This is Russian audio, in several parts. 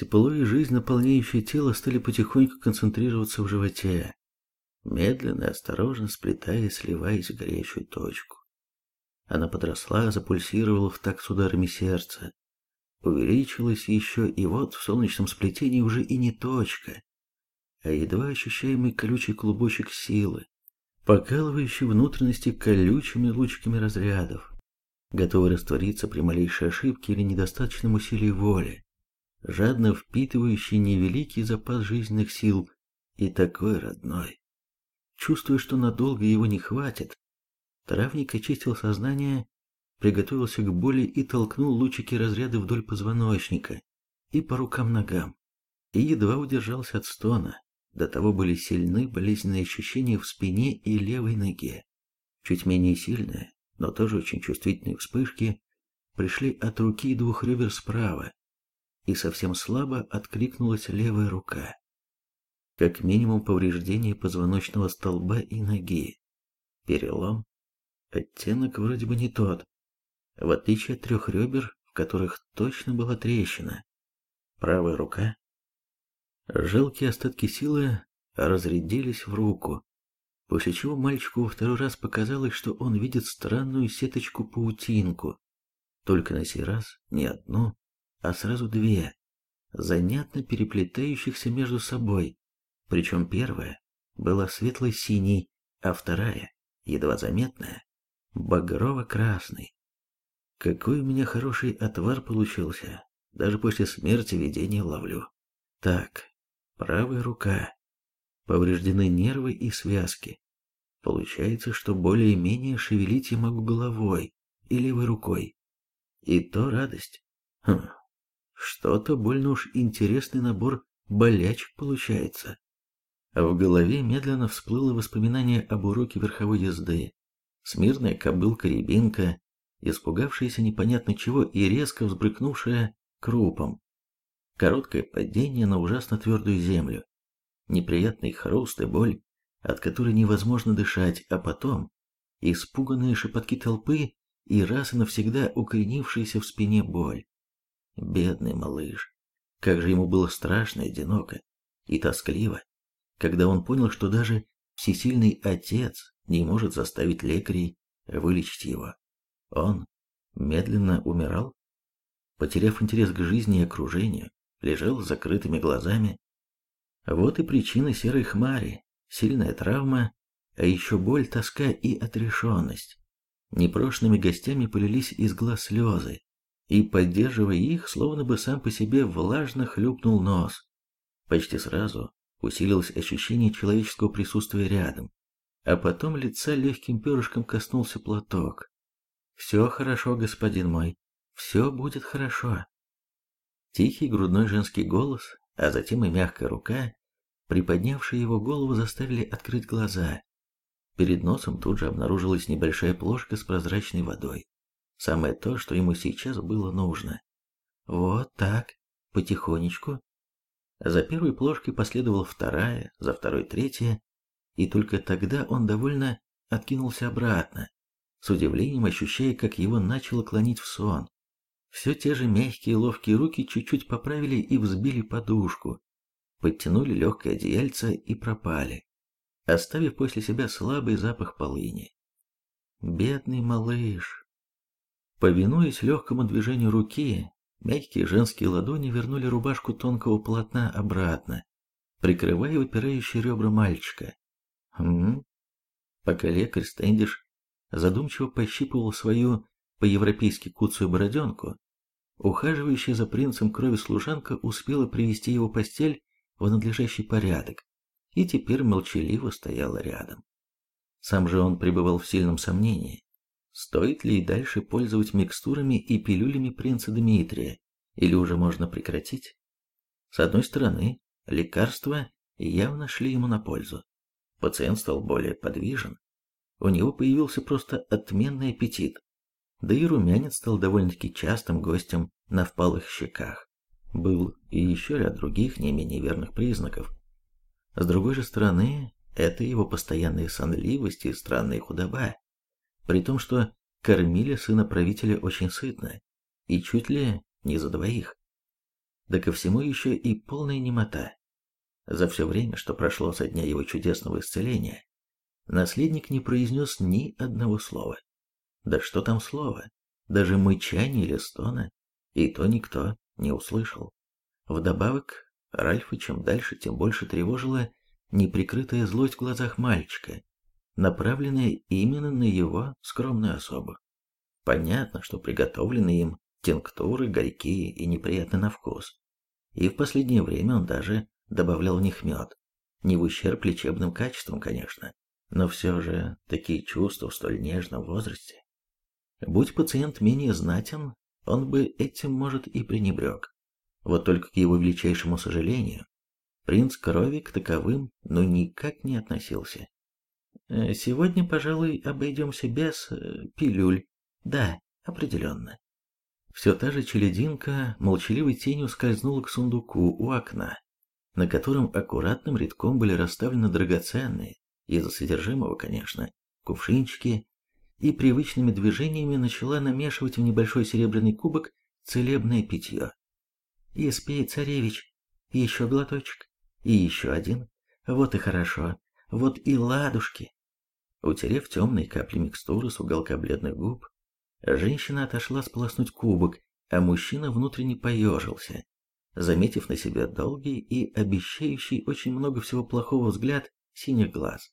Тепло и жизнь, наполняющие тело, стали потихоньку концентрироваться в животе, медленно и осторожно сплетаясь, сливаясь в горячую точку. Она подросла, запульсировала в такт с ударами сердца, увеличилась еще, и вот в солнечном сплетении уже и не точка, а едва ощущаемый колючий клубочек силы, покалывающий внутренности колючими лучиками разрядов, готовый раствориться при малейшей ошибке или недостаточном усилии воли, жадно впитывающий невеликий запас жизненных сил и такой родной. Чувствуя, что надолго его не хватит, травник очистил сознание, приготовился к боли и толкнул лучики разряда вдоль позвоночника и по рукам-ногам, и едва удержался от стона. До того были сильны болезненные ощущения в спине и левой ноге. Чуть менее сильные, но тоже очень чувствительные вспышки пришли от руки двух ребер справа, и совсем слабо откликнулась левая рука как минимум повреждение позвоночного столба и ноги. Перелом. Оттенок вроде бы не тот, в отличие от трех ребер, в которых точно была трещина. Правая рука. Жалкие остатки силы разрядились в руку, после чего мальчику во второй раз показалось, что он видит странную сеточку-паутинку, только на сей раз не одну, а сразу две, занятно переплетающихся между собой. Причем первая была светло-синей, а вторая, едва заметная, багрово-красный. Какой у меня хороший отвар получился. Даже после смерти видение ловлю. Так, правая рука. Повреждены нервы и связки. Получается, что более-менее шевелить я могу головой и левой рукой. И то радость. Хм, что-то больно уж интересный набор болячек получается. В голове медленно всплыло воспоминание об уроке верховой езды. Смирная кобылка-рябинка, испугавшаяся непонятно чего и резко взбрыкнувшая крупом. Короткое падение на ужасно твердую землю. Неприятный хруст и боль, от которой невозможно дышать, а потом испуганные шепотки толпы и раз и навсегда укоренившаяся в спине боль. Бедный малыш. Как же ему было страшно одиноко и тоскливо когда он понял, что даже всесильный отец не может заставить лекарей вылечить его. Он медленно умирал, потеряв интерес к жизни и окружению, лежал с закрытыми глазами. Вот и причина серой хмари, сильная травма, а еще боль, тоска и отрешенность. Непрошенными гостями полились из глаз слезы, и, поддерживая их, словно бы сам по себе влажно хлюпнул нос. Почти сразу усилилось ощущение человеческого присутствия рядом, а потом лица легким перышком коснулся платок. «Все хорошо, господин мой, все будет хорошо». Тихий грудной женский голос, а затем и мягкая рука, приподнявшая его голову, заставили открыть глаза. Перед носом тут же обнаружилась небольшая плошка с прозрачной водой. Самое то, что ему сейчас было нужно. Вот так, потихонечку, за первой плошкой последовала вторая, за второй третья, и только тогда он довольно откинулся обратно, с удивлением ощущая, как его начало клонить в сон. Все те же мягкие ловкие руки чуть-чуть поправили и взбили подушку, подтянули легкое одеяльце и пропали, оставив после себя слабый запах полыни. Бедный малыш. Повинуясь легкому движению руки, Мягкие женские ладони вернули рубашку тонкого полотна обратно, прикрывая выпирающие ребра мальчика. Хм. Пока лекарь Стэндиш задумчиво пощипывал свою по-европейски куцую бороденку, ухаживающая за принцем крови служанка успела привести его постель в надлежащий порядок и теперь молчаливо стояла рядом. Сам же он пребывал в сильном сомнении, Стоит ли и дальше пользоваться микстурами и пилюлями принца Дмитрия, или уже можно прекратить? С одной стороны, лекарства явно шли ему на пользу. Пациент стал более подвижен. У него появился просто отменный аппетит. Да и румянец стал довольно-таки частым гостем на впалых щеках. Был и еще ряд других не менее верных признаков. С другой же стороны, это его постоянная сонливость и странная худоба при том, что кормили сына правителя очень сытно и чуть ли не за двоих. да ко всему еще и полная немота. За все время, что прошло со дня его чудесного исцеления, наследник не произнес ни одного слова. Да что там слова, даже мычания или стона, и то никто не услышал. Вдобавок, Ральфа чем дальше, тем больше тревожила неприкрытая злость в глазах мальчика, направленная именно на его скромную особу. Понятно, что приготовленные им тинктуры горькие и неприятны на вкус. И в последнее время он даже добавлял в них мед. Не в ущерб лечебным качествам, конечно, но все же такие чувства в столь нежном возрасте. Будь пациент менее знатен, он бы этим, может, и пренебрег. Вот только к его величайшему сожалению, принц крови к таковым ну никак не относился. Э, сегодня, пожалуй, обойдемся без э, пилюль. Да, определенно. Все та же челединка молчаливой тенью скользнула к сундуку у окна, на котором аккуратным рядком были расставлены драгоценные, из-за содержимого, конечно, кувшинчики, и привычными движениями начала намешивать в небольшой серебряный кубок целебное питье. «Испей, царевич, еще глоточек, и еще один, вот и хорошо, вот и ладушки». Утерев темные капли микстуры с уголка бледных губ, женщина отошла сполоснуть кубок, а мужчина внутренне поежился, заметив на себя долгий и обещающий очень много всего плохого взгляд синих глаз.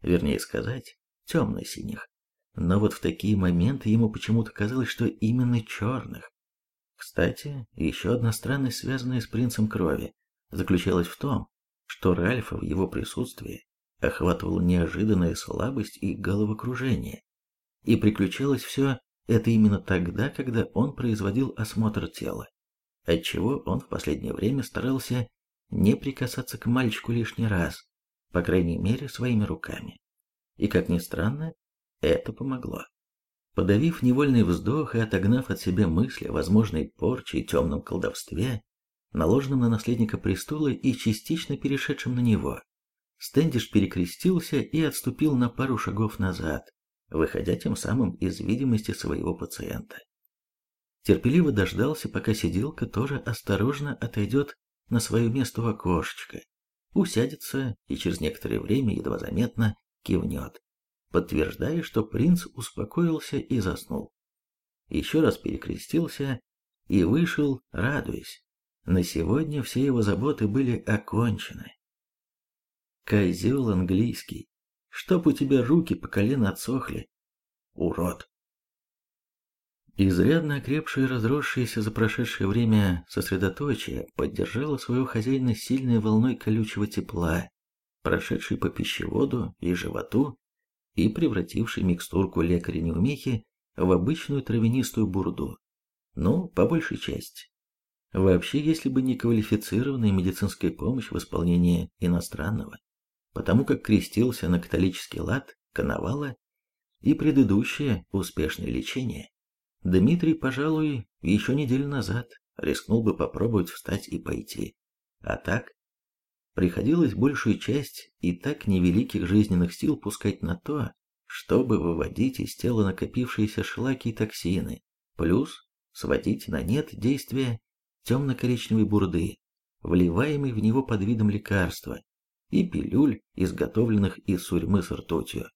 Вернее сказать, темно-синих. Но вот в такие моменты ему почему-то казалось, что именно черных. Кстати, еще одна странность, связанная с принцем крови, заключалась в том, что Ральфа в его присутствии охватывала неожиданная слабость и головокружение. И приключалось все это именно тогда, когда он производил осмотр тела, отчего он в последнее время старался не прикасаться к мальчику лишний раз, по крайней мере своими руками. И как ни странно, это помогло. Подавив невольный вздох и отогнав от себя мысли о возможной порче и темном колдовстве, наложенном на наследника престола и частично перешедшем на него, Стэндиш перекрестился и отступил на пару шагов назад, выходя тем самым из видимости своего пациента. Терпеливо дождался, пока сиделка тоже осторожно отойдет на свое место у окошечка, усядется и через некоторое время едва заметно кивнет подтверждая, что принц успокоился и заснул. Еще раз перекрестился и вышел, радуясь. На сегодня все его заботы были окончены. Козел английский, чтоб у тебя руки по колено отсохли. Урод. Изрядно окрепшее и разросшееся за прошедшее время сосредоточие поддержало своего хозяина сильной волной колючего тепла, прошедшей по пищеводу и животу и превративший микстурку лекаря-неумехи в обычную травянистую бурду. Ну, по большей части. Вообще, если бы не квалифицированная медицинская помощь в исполнении иностранного, потому как крестился на католический лад, коновала и предыдущее успешное лечение, Дмитрий, пожалуй, еще неделю назад рискнул бы попробовать встать и пойти. А так, приходилось большую часть и так невеликих жизненных сил пускать на то, чтобы выводить из тела накопившиеся шлаки и токсины, плюс сводить на нет действия темно-коричневой бурды, вливаемой в него под видом лекарства, и пилюль, изготовленных из сурьмы с ртутью.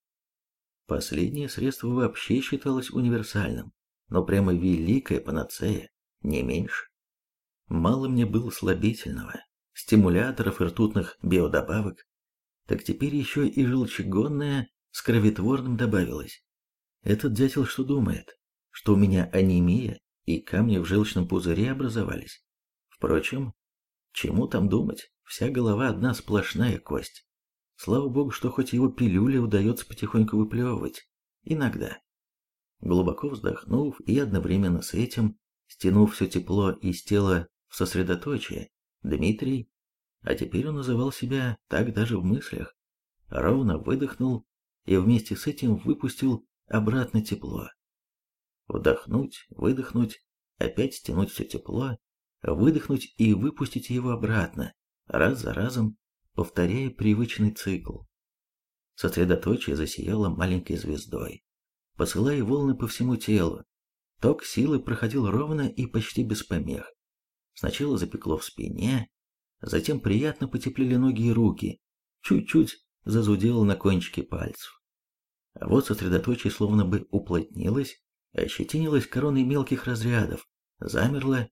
Последнее средство вообще считалось универсальным, но прямо великая панацея, не меньше. Мало мне было слабительного, стимуляторов и ртутных биодобавок, так теперь еще и желчегонная с кровотворным добавилось. Этот дятел что думает? Что у меня анемия и камни в желчном пузыре образовались? Впрочем, чему там думать? Вся голова одна сплошная кость. Слава богу, что хоть его пилюли удается потихоньку выплевывать. Иногда. Глубоко вздохнув и одновременно с этим, стянув все тепло из тела в сосредоточие, Дмитрий, а теперь он называл себя так даже в мыслях, ровно выдохнул и вместе с этим выпустил обратно тепло. Вдохнуть, выдохнуть, опять стянуть все тепло, выдохнуть и выпустить его обратно, раз за разом, повторяя привычный цикл. Сосредоточие засияло маленькой звездой, посылая волны по всему телу. Ток силы проходил ровно и почти без помех. Сначала запекло в спине, затем приятно потеплели ноги и руки, чуть-чуть зазудело на кончике пальцев. А вот сосредоточие словно бы уплотнилось, ощетинилось короной мелких разрядов, замерло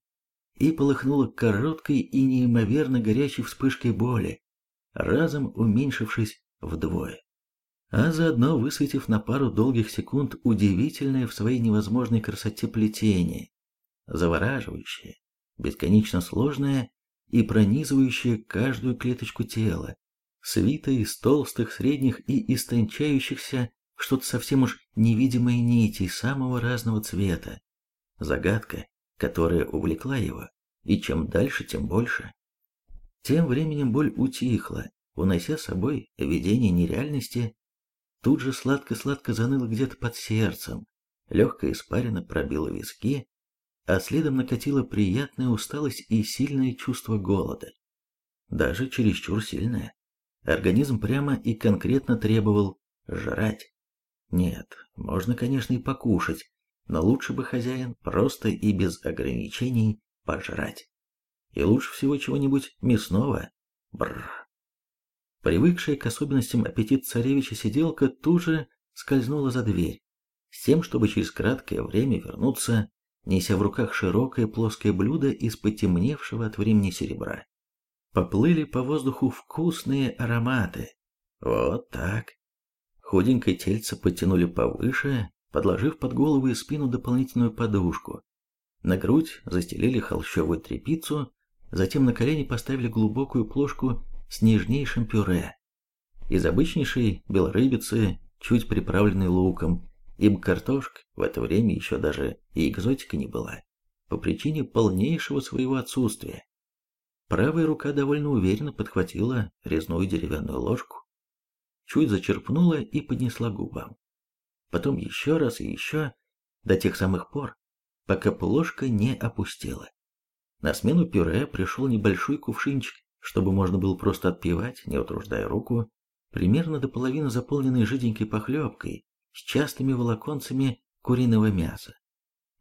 и полыхнуло короткой и неимоверно горячей вспышкой боли, разом уменьшившись вдвое, а заодно высветив на пару долгих секунд удивительное в своей невозможной красоте плетение, завораживающее, бесконечно сложное и пронизывающее каждую клеточку тела, свитое из толстых, средних и истончающихся что-то совсем уж невидимые нити самого разного цвета. Загадка, которая увлекла его, и чем дальше, тем больше. Тем временем боль утихла, унося с собой видение нереальности, тут же сладко-сладко заныло где-то под сердцем, легкая испарина пробила виски, а следом накатила приятная усталость и сильное чувство голода. Даже чересчур сильное. Организм прямо и конкретно требовал жрать. Нет, можно, конечно, и покушать, но лучше бы хозяин просто и без ограничений пожрать. И лучше всего чего-нибудь мясного. Бррр. Привыкшая к особенностям аппетит царевича сиделка тут же скользнула за дверь, с тем, чтобы через краткое время вернуться, неся в руках широкое плоское блюдо из потемневшего от времени серебра. Поплыли по воздуху вкусные ароматы. Вот так. Худенькое тельце подтянули повыше, подложив под голову и спину дополнительную подушку. На грудь застелили холщовую тряпицу, затем на колени поставили глубокую плошку с нежнейшим пюре. Из обычнейшей белорыбицы, чуть приправленной луком, ибо картошка в это время еще даже и экзотика не была, по причине полнейшего своего отсутствия. Правая рука довольно уверенно подхватила резную деревянную ложку, чуть зачерпнула и поднесла к губам. Потом еще раз и еще, до тех самых пор, пока плошка не опустела. На смену пюре пришел небольшой кувшинчик, чтобы можно было просто отпивать, не утруждая руку, примерно до половины заполненной жиденькой похлебкой с частыми волоконцами куриного мяса.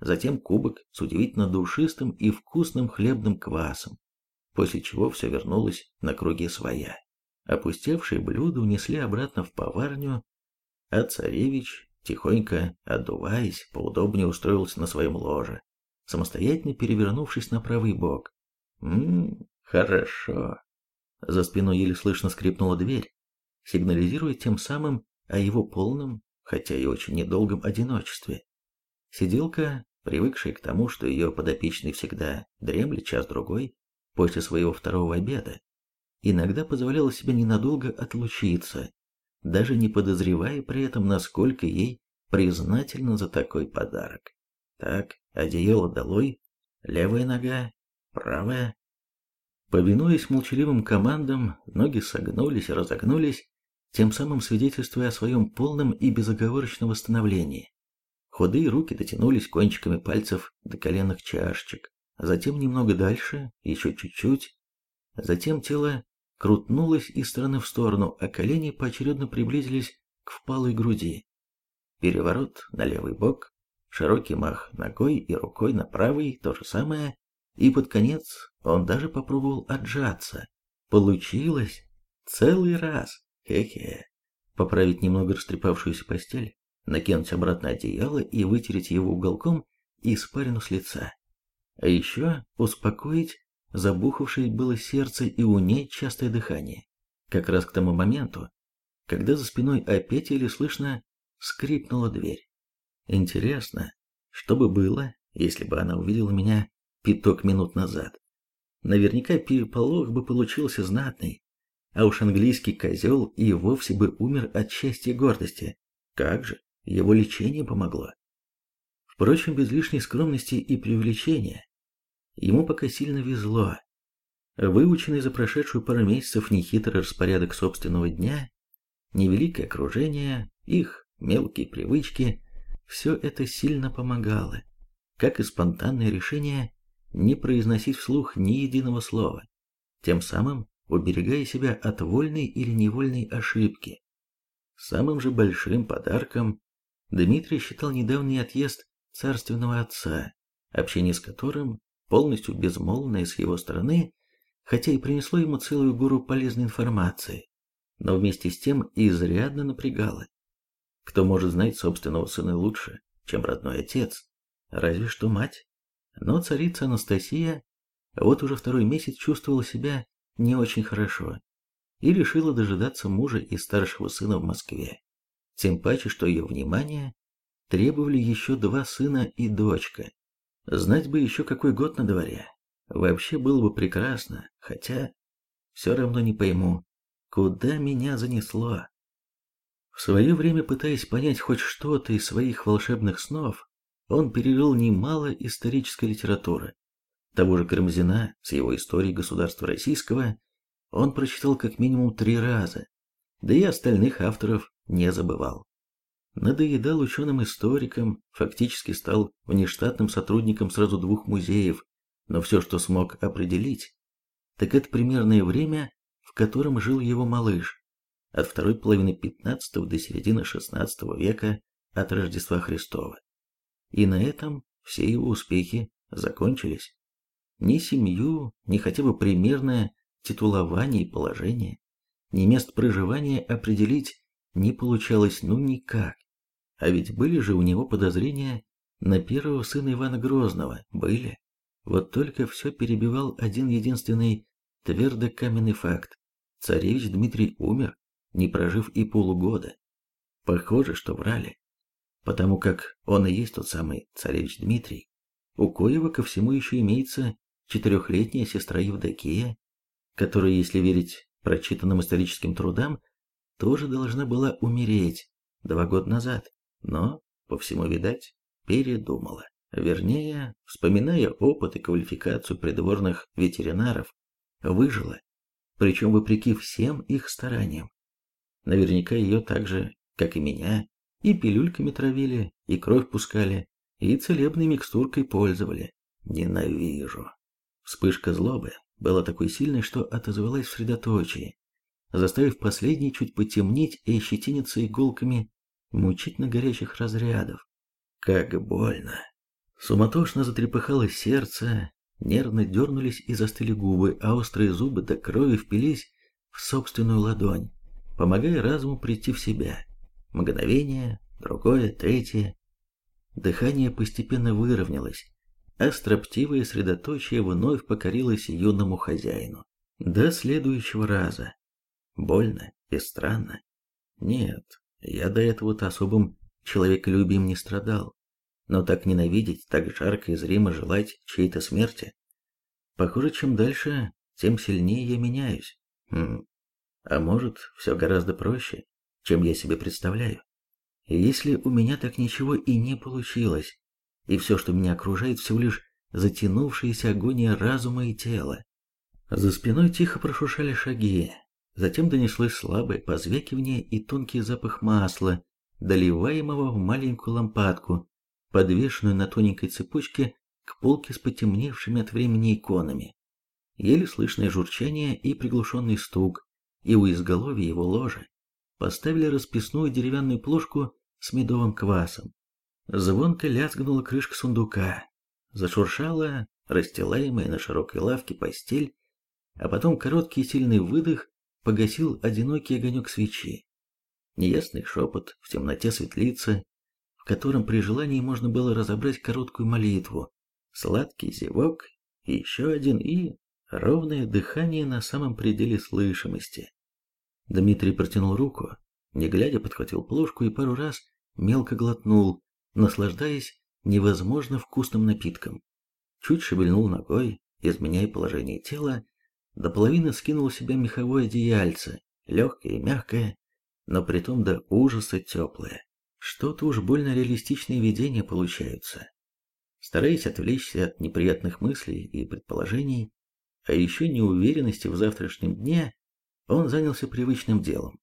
Затем кубок с удивительно душистым и вкусным хлебным квасом, после чего все вернулось на круги своя. Опустевшие блюда унесли обратно в поварню, а царевич, тихонько отдуваясь, поудобнее устроился на своем ложе, самостоятельно перевернувшись на правый бок. «Ммм, хорошо». За спиной еле слышно скрипнула дверь, сигнализируя тем самым о его полном, хотя и очень недолгом одиночестве. Сиделка, привыкшая к тому, что ее подопечный всегда дремлет час-другой после своего второго обеда, иногда позволяла себе ненадолго отлучиться, даже не подозревая при этом, насколько ей признательна за такой подарок. Так, одеяло долой, левая нога, правая. Повинуясь молчаливым командам, ноги согнулись и разогнулись, тем самым свидетельствуя о своем полном и безоговорочном восстановлении. Худые руки дотянулись кончиками пальцев до коленных чашечек, затем немного дальше, еще чуть-чуть, затем тело крутнулась из стороны в сторону, а колени поочередно приблизились к впалой груди. Переворот на левый бок, широкий мах ногой и рукой на правый, то же самое, и под конец он даже попробовал отжаться. Получилось! Целый раз! Хе-хе! Поправить немного растрепавшуюся постель, накинуть обратно одеяло и вытереть его уголком испарину с лица. А еще успокоить забухавшее было сердце и унять частое дыхание. Как раз к тому моменту, когда за спиной опять еле слышно скрипнула дверь. Интересно, что бы было, если бы она увидела меня пяток минут назад? Наверняка переполох бы получился знатный, а уж английский козел и вовсе бы умер от счастья и гордости. Как же, его лечение помогло. Впрочем, без лишней скромности и преувеличения, Ему пока сильно везло. Выученный за прошедшую пару месяцев нехитрый распорядок собственного дня, невеликое окружение, их мелкие привычки, все это сильно помогало, как и спонтанное решение не произносить вслух ни единого слова, тем самым уберегая себя от вольной или невольной ошибки. Самым же большим подарком Дмитрий считал недавний отъезд царственного отца, общение с которым полностью безмолвное с его стороны, хотя и принесло ему целую гору полезной информации, но вместе с тем изрядно напрягало. Кто может знать собственного сына лучше, чем родной отец? Разве что мать. Но царица Анастасия вот уже второй месяц чувствовала себя не очень хорошо и решила дожидаться мужа и старшего сына в Москве. Тем паче, что ее внимание требовали еще два сына и дочка. Знать бы еще какой год на дворе. Вообще было бы прекрасно, хотя все равно не пойму, куда меня занесло. В свое время, пытаясь понять хоть что-то из своих волшебных снов, он перерыл немало исторической литературы. Того же Карамзина с его историей государства российского он прочитал как минимум три раза, да и остальных авторов не забывал. Надоедал ученым-историкам, фактически стал внештатным сотрудником сразу двух музеев, но все, что смог определить, так это примерное время, в котором жил его малыш, от второй половины 15 до середины 16 века от Рождества Христова. И на этом все его успехи закончились. Ни семью, ни хотя бы примерное титулование и положение, ни мест проживания определить не получалось ну никак. А ведь были же у него подозрения на первого сына Ивана Грозного, были. Вот только все перебивал один единственный твердокаменный факт. Царевич Дмитрий умер, не прожив и полугода. Похоже, что врали. Потому как он и есть тот самый царевич Дмитрий. У Коева ко всему еще имеется четырехлетняя сестра Евдокия, которая, если верить прочитанным историческим трудам, тоже должна была умереть два года назад, но, по всему видать, передумала. Вернее, вспоминая опыт и квалификацию придворных ветеринаров, выжила, причем вопреки всем их стараниям. Наверняка ее так же, как и меня, и пилюльками травили, и кровь пускали, и целебной микстуркой пользовали. Ненавижу. Вспышка злобы была такой сильной, что отозвалась в средоточии, заставив последний чуть потемнеть и ощетиниться иголками мучительно горячих разрядов. Как больно! Суматошно затрепыхалось сердце, нервно дернулись и застыли губы, а острые зубы до крови впились в собственную ладонь, помогая разуму прийти в себя. Мгновение, другое, третье. Дыхание постепенно выровнялось, а строптивое средоточие вновь покорилось юному хозяину. До следующего раза. Больно и странно. Нет, я до этого-то особым человеколюбием не страдал. Но так ненавидеть, так жарко и зримо желать чьей-то смерти. Похоже, чем дальше, тем сильнее я меняюсь. Хм. А может, все гораздо проще, чем я себе представляю. Если у меня так ничего и не получилось, и все, что меня окружает, всего лишь затянувшаяся агония разума и тела. За спиной тихо прошуршали шаги, затем донеслось слабое позвякивание и тонкий запах масла, доливаемого в маленькую лампадку, подвешенную на тоненькой цепочке к полке с потемневшими от времени иконами. Еле слышное журчание и приглушенный стук, и у изголовья его ложа поставили расписную деревянную плошку с медовым квасом. Звонко лязгнула крышка сундука, зашуршала расстилаемая на широкой лавке постель, а потом короткий сильный выдох погасил одинокий огонек свечи. Неясный шепот в темноте светлицы, в котором при желании можно было разобрать короткую молитву, сладкий зевок, еще один и ровное дыхание на самом пределе слышимости. Дмитрий протянул руку, не глядя подхватил плошку и пару раз мелко глотнул, наслаждаясь невозможно вкусным напитком. Чуть шевельнул ногой, изменяя положение тела, до половины скинул с себя меховое одеяльце, легкое и мягкое, но притом до ужаса теплое. Что-то уж больно реалистичные видения получаются. Стараясь отвлечься от неприятных мыслей и предположений, а еще неуверенности в завтрашнем дне, он занялся привычным делом.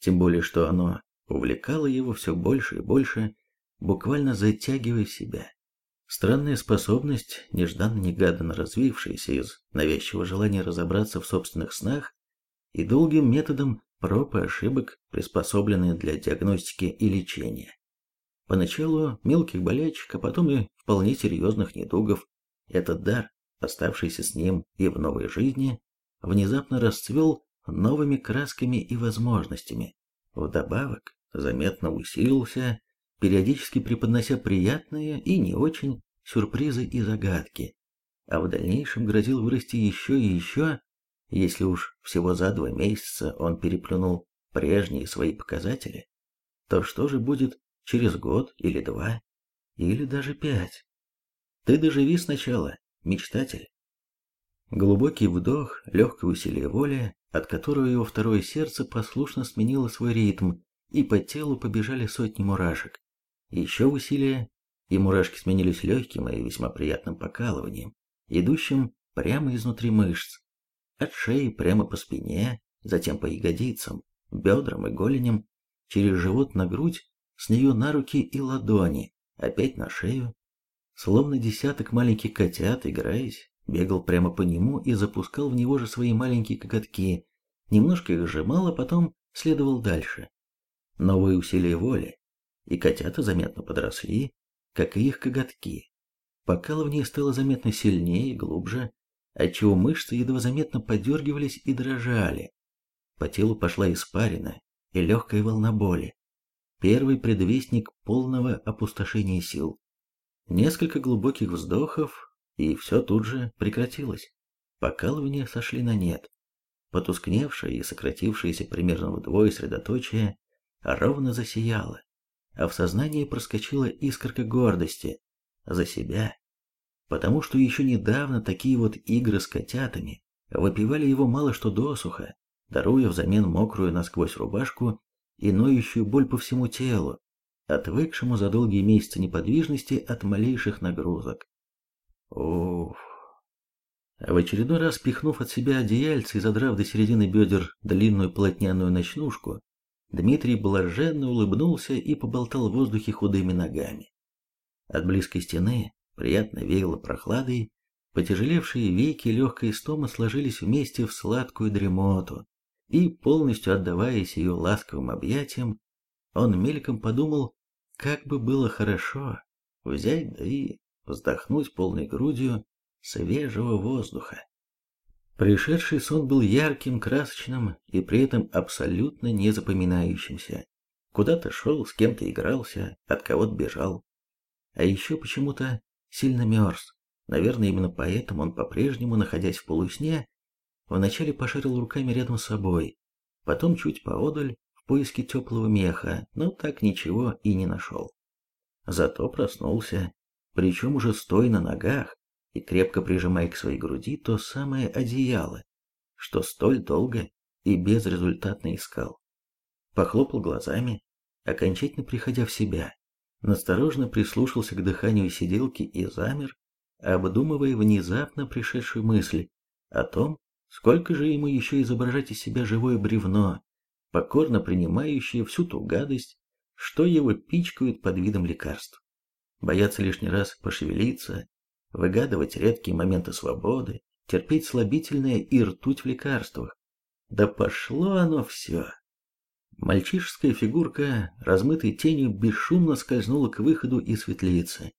Тем более, что оно увлекало его все больше и больше, буквально затягивая себя. Странная способность, нежданно-негаданно развившаяся из навязчивого желания разобраться в собственных снах и долгим методом проб и ошибок, приспособленная для диагностики и лечения. Поначалу мелких болячек, а потом и вполне серьезных недугов. Этот дар оставшийся с ним и в новой жизни, внезапно расцвел новыми красками и возможностями. Вдобавок, заметно усилился, периодически преподнося приятные и не очень сюрпризы и загадки, а в дальнейшем грозил вырасти еще и еще, если уж всего за два месяца он переплюнул прежние свои показатели, то что же будет через год или два, или даже пять? Ты доживи сначала, мечтатель. Глубокий вдох, легкое усилие воли, от которого его второе сердце послушно сменило свой ритм, и по телу побежали сотни мурашек. Еще усилие, и мурашки сменились легким и весьма приятным покалыванием, идущим прямо изнутри мышц, от шеи прямо по спине, затем по ягодицам, бедрам и голеням, через живот на грудь, с нее на руки и ладони, опять на шею. Словно десяток маленьких котят, играясь, бегал прямо по нему и запускал в него же свои маленькие коготки, немножко их сжимал, а потом следовал дальше. Новые усилия воли, и котята заметно подросли, как и их коготки. Покалывание стало заметно сильнее и глубже, отчего мышцы едва заметно подергивались и дрожали. По телу пошла испарина и легкая волна боли. Первый предвестник полного опустошения сил. Несколько глубоких вздохов, и все тут же прекратилось. Покалывания сошли на нет. Потускневшее и сократившееся примерно вдвое средоточие ровно засияло, а в сознании проскочила искорка гордости за себя потому что еще недавно такие вот игры с котятами выпивали его мало что досуха, даруя взамен мокрую насквозь рубашку и ноющую боль по всему телу, отвыкшему за долгие месяцы неподвижности от малейших нагрузок. Уф. В очередной раз пихнув от себя одеяльце и задрав до середины бедер длинную полотняную ночнушку, Дмитрий блаженно улыбнулся и поболтал в воздухе худыми ногами. От близкой стены приятно веяло прохладой, потяжелевшие веки легкой стомы сложились вместе в сладкую дремоту, и, полностью отдаваясь ее ласковым объятиям, он мельком подумал, как бы было хорошо взять да и вздохнуть полной грудью свежего воздуха. Пришедший сон был ярким, красочным и при этом абсолютно незапоминающимся. Куда-то шел, с кем-то игрался, от кого-то бежал. А еще почему-то сильно мерз. Наверное, именно поэтому он по-прежнему, находясь в полусне, вначале пошарил руками рядом с собой, потом чуть поодаль в поиске теплого меха, но так ничего и не нашел. Зато проснулся, причем уже стоя на ногах и крепко прижимая к своей груди то самое одеяло, что столь долго и безрезультатно искал. Похлопал глазами, окончательно приходя в себя насторожно прислушался к дыханию сиделки и замер, обдумывая внезапно пришедшую мысль о том, сколько же ему еще изображать из себя живое бревно, покорно принимающее всю ту гадость, что его пичкают под видом лекарств. Бояться лишний раз пошевелиться, выгадывать редкие моменты свободы, терпеть слабительное и ртуть в лекарствах. Да пошло оно все. Мальчишеская фигурка, размытой тенью, бесшумно скользнула к выходу из светлицы.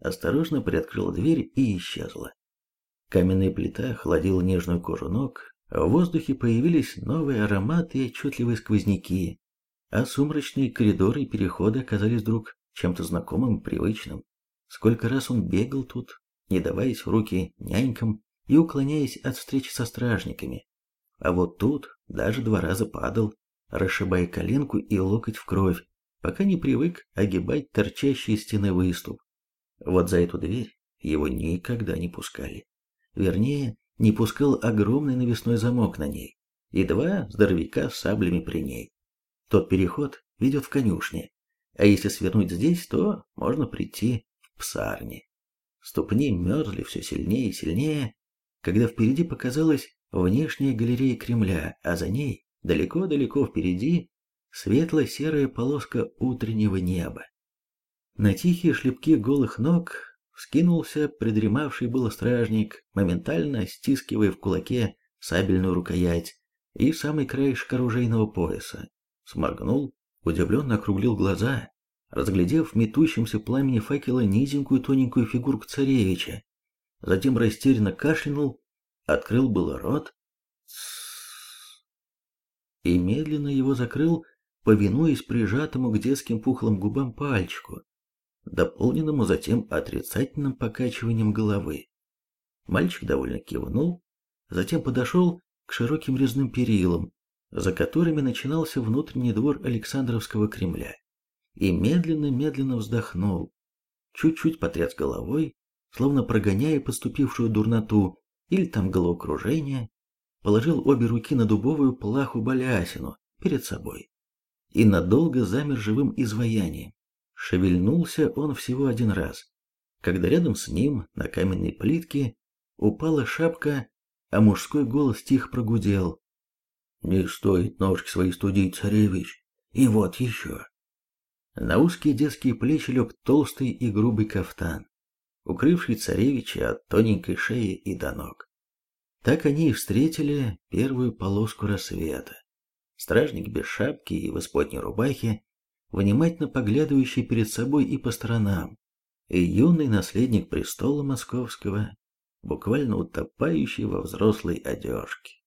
Осторожно приоткрыла дверь и исчезла. Каменная плита холодила нежную кожу ног, в воздухе появились новые ароматы и отчетливые сквозняки, а сумрачные коридоры и переходы оказались вдруг чем-то знакомым привычным. Сколько раз он бегал тут, не даваясь в руки нянькам и уклоняясь от встречи со стражниками. А вот тут даже два раза падал, расшибая коленку и локоть в кровь, пока не привык огибать торчащие стены выступ. Вот за эту дверь его никогда не пускали. Вернее, не пускал огромный навесной замок на ней и два здоровяка с саблями при ней. Тот переход ведет в конюшне, а если свернуть здесь, то можно прийти в псарни. Ступни мерзли все сильнее и сильнее, когда впереди показалась внешняя галерея Кремля, а за ней Далеко-далеко впереди светло-серая полоска утреннего неба. На тихие шлепки голых ног вскинулся придремавший было стражник, моментально стискивая в кулаке сабельную рукоять и самый краешек оружейного пояса. Сморгнул, удивленно округлил глаза, разглядев в метущемся пламени факела низенькую тоненькую фигурку царевича, затем растерянно кашлянул, открыл было рот и медленно его закрыл, повинуясь прижатому к детским пухлым губам пальчику, дополненному затем отрицательным покачиванием головы. Мальчик довольно кивнул, затем подошел к широким резным перилам, за которыми начинался внутренний двор Александровского Кремля, и медленно-медленно вздохнул, чуть-чуть потряс головой, словно прогоняя поступившую дурноту или там головокружение, положил обе руки на дубовую плаху-балясину перед собой и надолго замер живым изваянием. Шевельнулся он всего один раз, когда рядом с ним на каменной плитке упала шапка, а мужской голос тихо прогудел. «Не стоит ножки свои студить, царевич, и вот еще». На узкие детские плечи лег толстый и грубый кафтан, укрывший царевича от тоненькой шеи и до ног. Так они и встретили первую полоску рассвета. Стражник без шапки и в исподней рубахе, внимательно поглядывающий перед собой и по сторонам, и юный наследник престола московского, буквально утопающий во взрослой одежке.